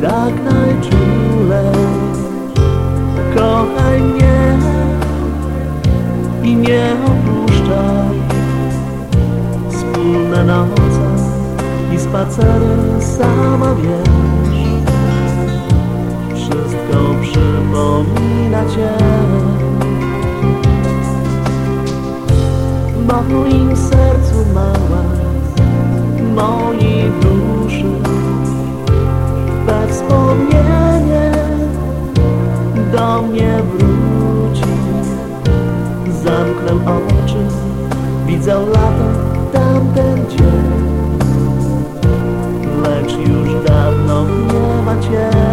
tak najczulej Kochaj mnie i nie opuszczaj. Wspólna noca i spacery sama wiesz. Wszystko przypomina cię. Bo w moim sercu mała, moi Do mnie wróci. Zamknę oczy Widzę lato tamten dzień. Lecz już dawno nie ma Cię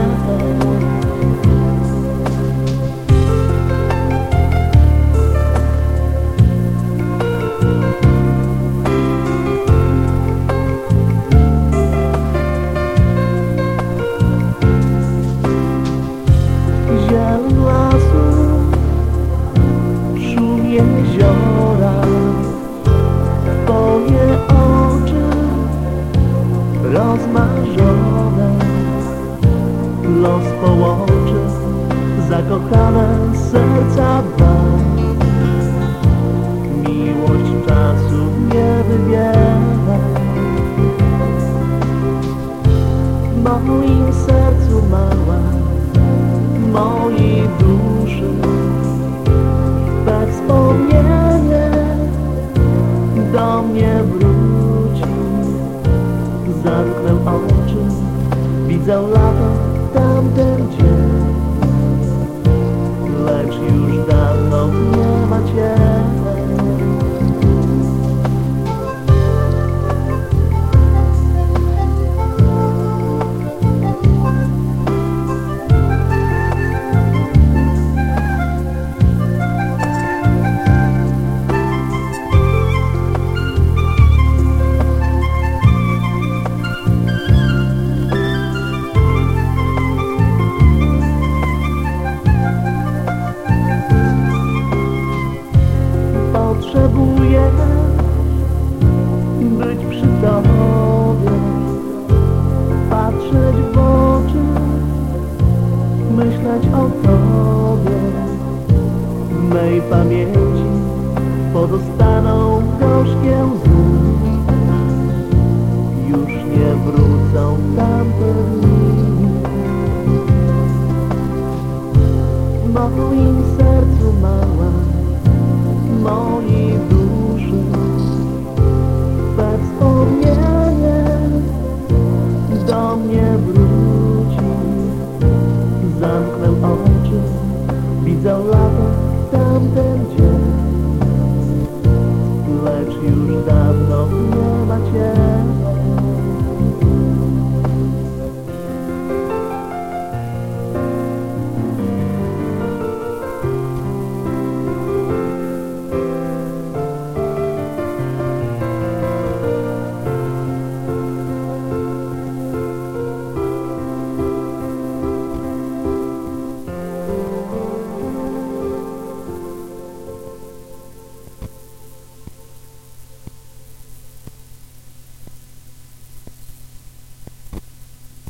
jeziora. Twoje oczy Rozmarzone. Los połączy Zakochane serca dwa. Miłość czasu nie wybiera. Moim sercu mała mojej duszy do mnie wróci Zamknę oczy, widzę lato tamten dzień mej pamięci pozostaną gorzkie łzy. Już nie wrócą tamte dni. Moim sercu mała, mojej duszy, we wspomnienie do mnie wróci.